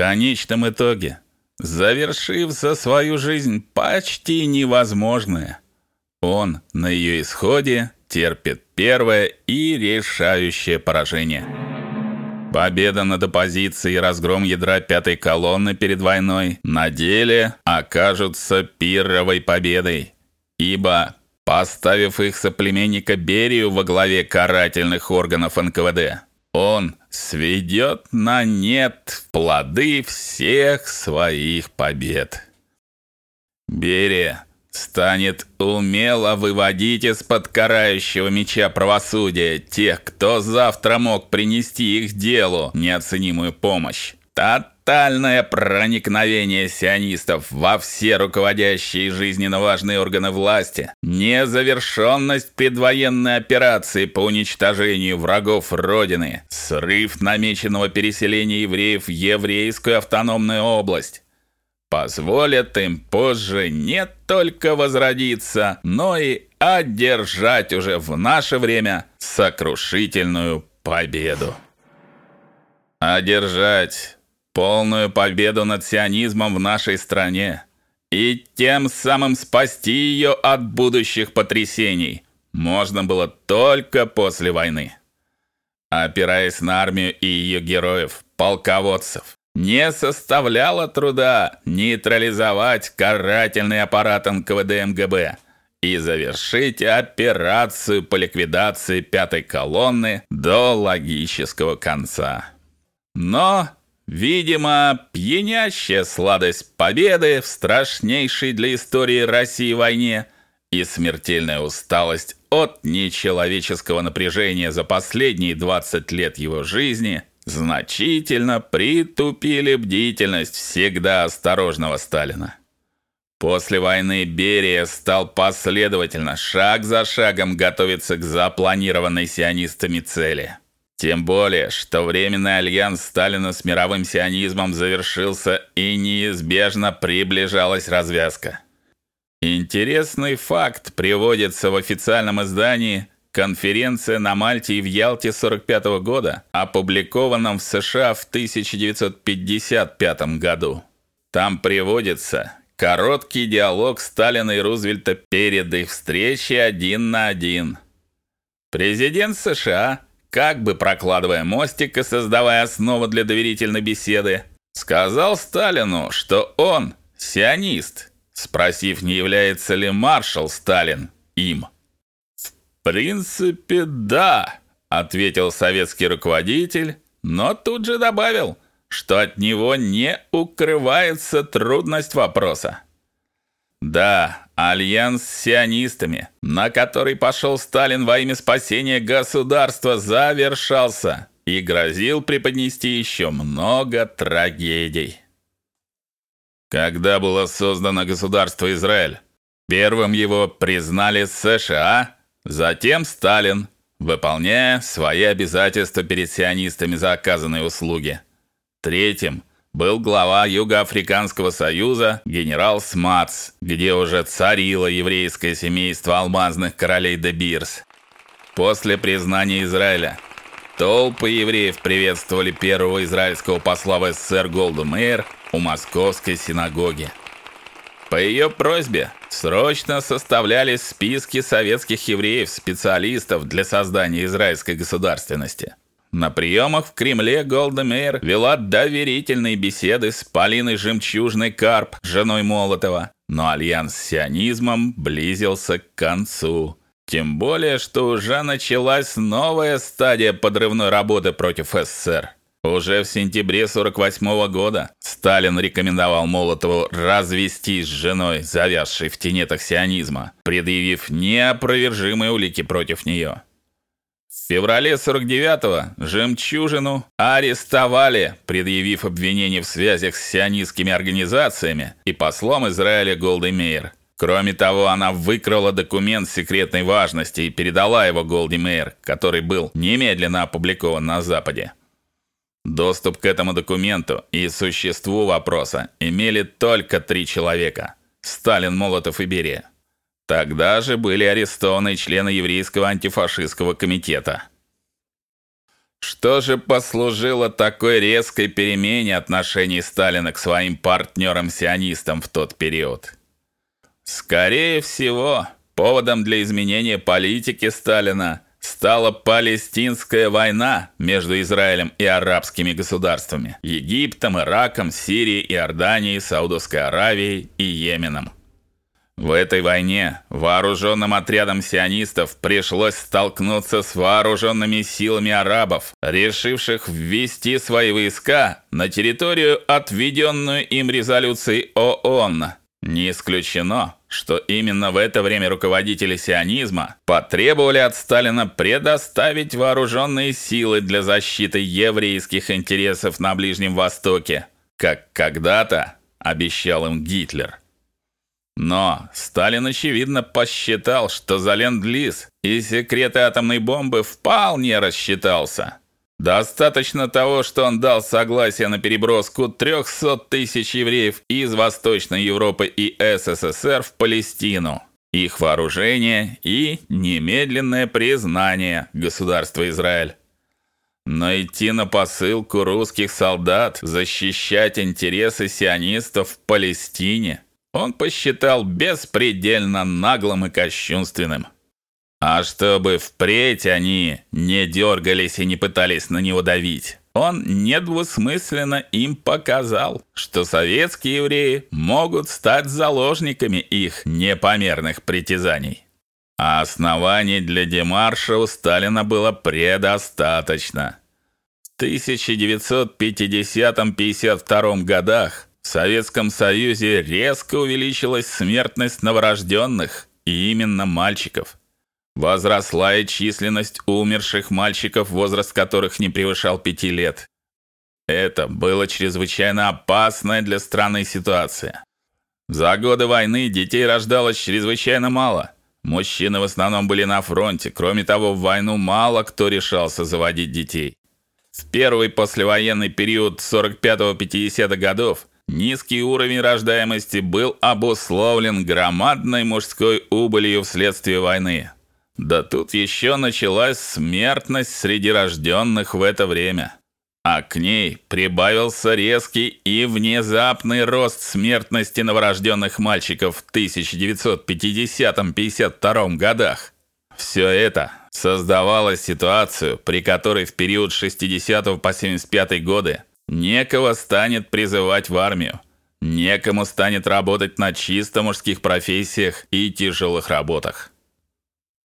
конечном итоге, завершив за свою жизнь почти невозможное, он на ее исходе терпит первое и решающее поражение. Победа над оппозицией и разгром ядра пятой колонны перед войной на деле окажутся пирровой победой, ибо поставив их соплеменника Берию во главе карательных органов НКВД, он сведет на нет плоды всех своих побед. Берия станет умело выводить из-под карающего меча правосудия тех, кто завтра мог принести их делу неоценимую помощь. Тотальное проникновение сионистов во все руководящие жизненно важные органы власти, незавершенность предвоенной операции по уничтожению врагов родины, срыв намеченного переселения евреев в еврейскую автономную область, позволят им позже не только возродиться, но и одержать уже в наше время сокрушительную победу. Одержать полную победу над сионизмом в нашей стране и тем самым спасти ее от будущих потрясений можно было только после войны. Опираясь на армию и ее героев, полководцев, не составляло труда нейтрализовать карательный аппарат НКВД МГБ и завершить операцию по ликвидации пятой колонны до логического конца. Но, видимо, пьянящая сладость победы в страшнейшей для истории России войне и смертельная усталость от нечеловеческого напряжения за последние 20 лет его жизни – значительно притупили бдительность всегда осторожного Сталина. После войны Берия стал последовательно, шаг за шагом готовиться к запланированной сионистами цели. Тем более, что временный альянс Сталина с мировым сионизмом завершился и неизбежно приближалась развязка. Интересный факт приводится в официальном издании Конференция на Мальте и в Ялте 45 -го года, опубликованном в США в 1955 году. Там приводится короткий диалог Сталина и Рузвельта перед их встречей один на один. Президент США, как бы прокладывая мостик и создавая основу для доверительной беседы, сказал Сталину, что он сионист, спросив, не является ли маршал Сталин им принципе, да, ответил советский руководитель, но тут же добавил, что от него не укрывается трудность вопроса. Да, альянс с сионистами, на который пошел Сталин во имя спасения государства, завершался и грозил преподнести еще много трагедий. Когда было создано государство Израиль, первым его признали США Затем Сталин, выполняя свои обязательства перед сионистами за оказанные услуги. Третьим был глава Юго-Африканского союза генерал Смац, где уже царило еврейское семейство алмазных королей де Бирс. После признания Израиля толпы евреев приветствовали первого израильского посла в СССР Голду Меир у Московской синагоги. По ее просьбе срочно составлялись списки советских евреев-специалистов для создания израильской государственности. На приемах в Кремле Голда Меир вела доверительные беседы с Полиной Жемчужной Карп, женой Молотова, но альянс с сионизмом близился к концу. Тем более, что уже началась новая стадия подрывной работы против СССР. Уже в сентябре 48 -го года Сталин рекомендовал Молотову развестись с женой, завязшей в тенетах сионизма, предъявив неопровержимые улики против нее. Феврале 49-го Жемчужину арестовали, предъявив обвинение в связях с сионистскими организациями и послом Израиля Голдой Меир. Кроме того, она выкрала документ секретной важности и передала его Голди Меир, который был немедленно опубликован на Западе. Доступ к этому документу и существу вопроса имели только три человека: Сталин, Молотов и Берия. Тогда же были арестованы члены еврейского антифашистского комитета. Что же послужило такой резкой перемене отношений Сталина к своим партнерам-сионистам в тот период? Скорее всего, поводом для изменения политики Сталина стала Палестинская война между Израилем и арабскими государствами: Египтом, Ираком, Сирией, Иорданией, Саудовской Аравией и Йеменом. В этой войне вооруженным отрядам сионистов пришлось столкнуться с вооруженными силами арабов, решивших ввести свои войска на территорию, отведенную им резолюцией ООН. Не исключено, что именно в это время руководители сионизма потребовали от Сталина предоставить вооруженные силы для защиты еврейских интересов на Ближнем Востоке, как когда-то обещал им Гитлер. Но Сталин очевидно посчитал, что за ленд-лиз и секреты атомной бомбы вполне рассчитался. Достаточно того, что он дал согласие на переброску 300 тысяч евреев из Восточной Европы и СССР в Палестину, их вооружение и немедленное признание государства Израиль. Но идти на посылку русских солдат защищать интересы сионистов в Палестине – он посчитал беспредельно наглым и кощунственным. А чтобы впредь они не дергались и не пытались на него давить, он недвусмысленно им показал, что советские евреи могут стать заложниками их непомерных притязаний. А оснований для демарша у Сталина было предостаточно. В 1950-52 годах в Советском Союзе резко увеличилась смертность новорожденных, и именно мальчиков. Возросла и численность умерших мальчиков, возраст которых не превышал пяти лет. Это было чрезвычайно опасная для страны ситуация. За годы войны детей рождалось чрезвычайно мало. Мужчины в основном были на фронте. Кроме того, в войну мало кто решался заводить детей. В первый послевоенный период 45-50 годов Низкий уровень рождаемости был обусловлен громадной мужской убылью вследствие войны. Да тут еще началась смертность среди рожденных в это время. А к ней прибавился резкий и внезапный рост смертности новорожденных мальчиков в 1950-52 годах. Все это создавало ситуацию, при которой в период с 60 по 75 годы Некого станет призывать в армию. Некому станет работать на чисто мужских профессиях и тяжелых работах.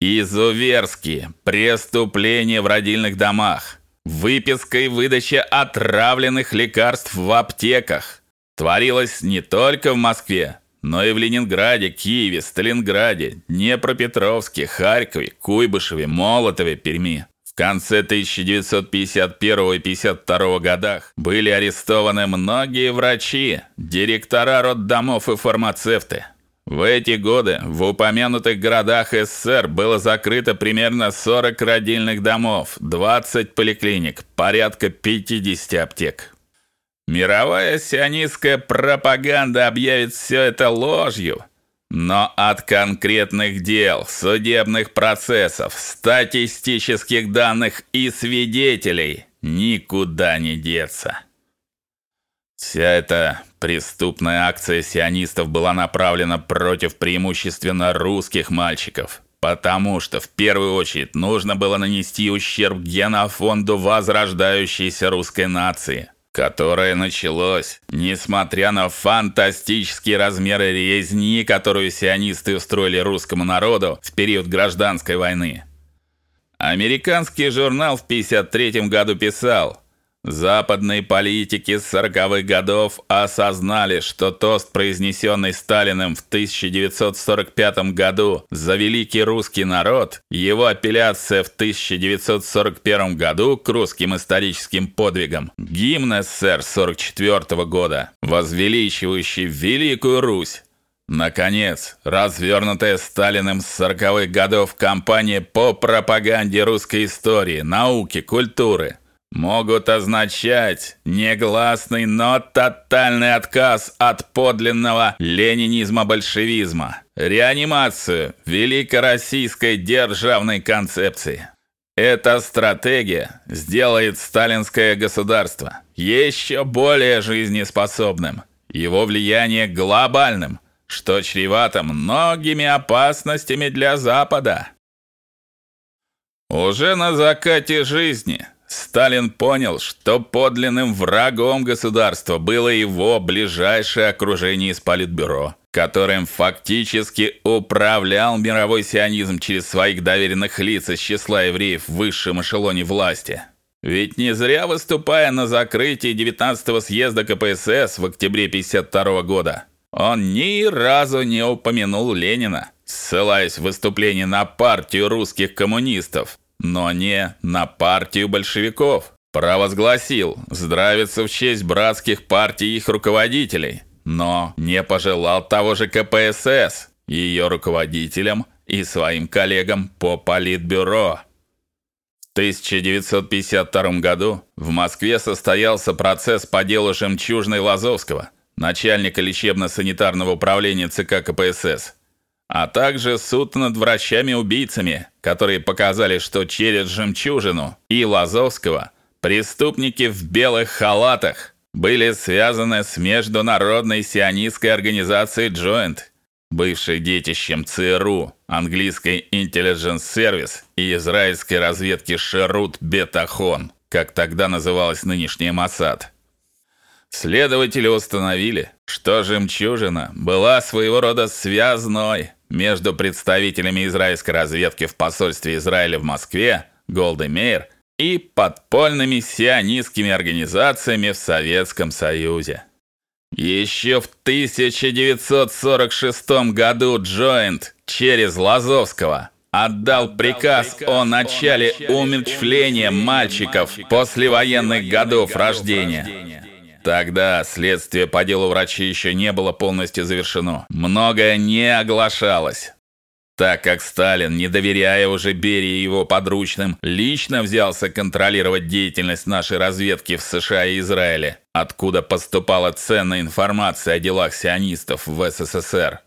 Изуверские преступления в родильных домах, выписка и выдача отравленных лекарств в аптеках творилось не только в Москве, но и в Ленинграде, Киеве, Сталинграде, Днепропетровске, Харькове, Куйбышеве, Молотове, Перми. Конце 1951 и 52 годах были арестованы многие врачи, директора роддомов и фармацевты. В эти годы в упомянутых городах СССР было закрыто примерно 40 родильных домов, 20 поликлиник, порядка 50 аптек. Мировая сионистская пропаганда объявит все это ложью, но от конкретных дел, судебных процессов, статистических данных и свидетелей никуда не деться. Вся эта преступная акция сионистов была направлена против преимущественно русских мальчиков, потому что в первую очередь нужно было нанести ущерб генофонду возрождающейся русской нации которое началось, несмотря на фантастические размеры резни, которую сионисты устроили русскому народу в период гражданской войны. Американский журнал в 53 году писал: Западные политики с 40-х годов осознали, что тост, произнесенный Сталиным в 1945 году за великий русский народ, его апелляция в 1941 году к русским историческим подвигам, гимн СССР 44 года, возвеличивающий великую Русь, Наконец, развернутая Сталиным с 40-х годов кампания по пропаганде русской истории, науки, культуры – могут означать негласный, но тотальный отказ от подлинного ленинизма-большевизма, реанимацию великороссийской державной концепции. Эта стратегия сделает сталинское государство еще более жизнеспособным, его влияние глобальным, что чревато многими опасностями для Запада. Уже на закате жизни Сталин понял, что подлинным врагом государства было его ближайшее окружение из политбюро, которым фактически управлял мировой сионизм через своих доверенных лиц из числа евреев в высшем эшелоне власти. Ведь не зря выступая на закрытии 19-го съезда КПСС в октябре 52 года, он ни разу не упомянул Ленина, ссылаясь в выступлении на партию русских коммунистов, но не на партию большевиков. Провозгласил здравиться в честь братских партий их руководителей, но не пожелал того же КПСС, ее руководителям и своим коллегам по политбюро. В 1952 году в Москве состоялся процесс по делу Жемчужной Лазовского, начальника лечебно-санитарного управления ЦК КПСС а также суд над врачами-убийцами, которые показали, что через жемчужину и Лазовского преступники в белых халатах были связаны с международной сионистской организацией Joint, бывшей детищем ЦРУ, английской Intelligence Service и израильской разведки Шерут Бетахон, как тогда называлась нынешняя Моссад. Следователи установили, что жемчужина была своего рода связной между представителями израильской разведки в посольстве Израиля в Москве, Голды Меир, и подпольными сионистскими организациями в Советском Союзе. Еще в 1946 году Joint через Лазовского отдал приказ о начале умерщвления мальчиков послевоенных годов рождения. Тогда следствие по делу врачей еще не было полностью завершено. Многое не оглашалось. Так как Сталин, не доверяя уже Берии и его подручным, лично взялся контролировать деятельность нашей разведки в США и Израиле, откуда поступала ценная информация о делах сионистов в СССР.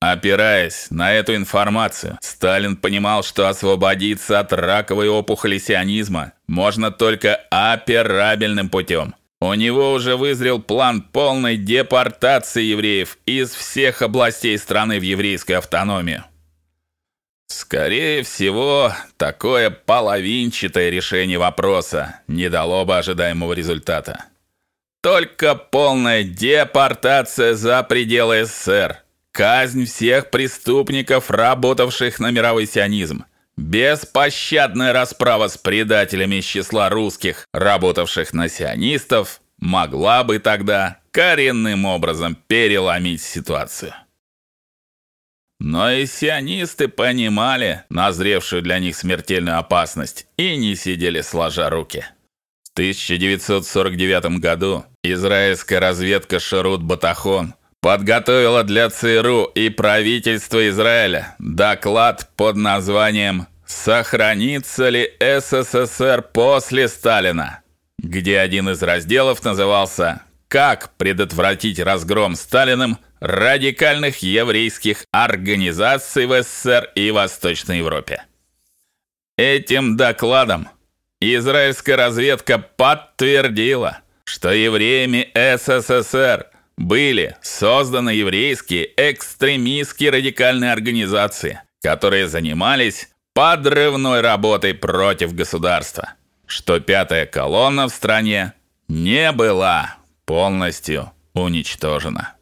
Опираясь на эту информацию, Сталин понимал, что освободиться от раковой опухоли сионизма можно только операбельным путем – у него уже вызрел план полной депортации евреев из всех областей страны в еврейскую автономию. Скорее всего, такое половинчатое решение вопроса не дало бы ожидаемого результата. Только полная депортация за пределы СССР, казнь всех преступников, работавших на мировой сионизм – Беспощадная расправа с предателями из числа русских, работавших на сионистов, могла бы тогда коренным образом переломить ситуацию. Но и сионисты понимали назревшую для них смертельную опасность и не сидели сложа руки. В 1949 году израильская разведка Шарут Батахон подготовила для ЦРУ и правительства Израиля доклад под названием Сохранится ли СССР после Сталина, где один из разделов назывался Как предотвратить разгром Сталиным радикальных еврейских организаций в СССР и Восточной Европе. Этим докладом израильская разведка подтвердила, что евреями СССР были созданы еврейские экстремистские радикальные организации, которые занимались подрывной работой против государства, что пятая колонна в стране не была полностью уничтожена.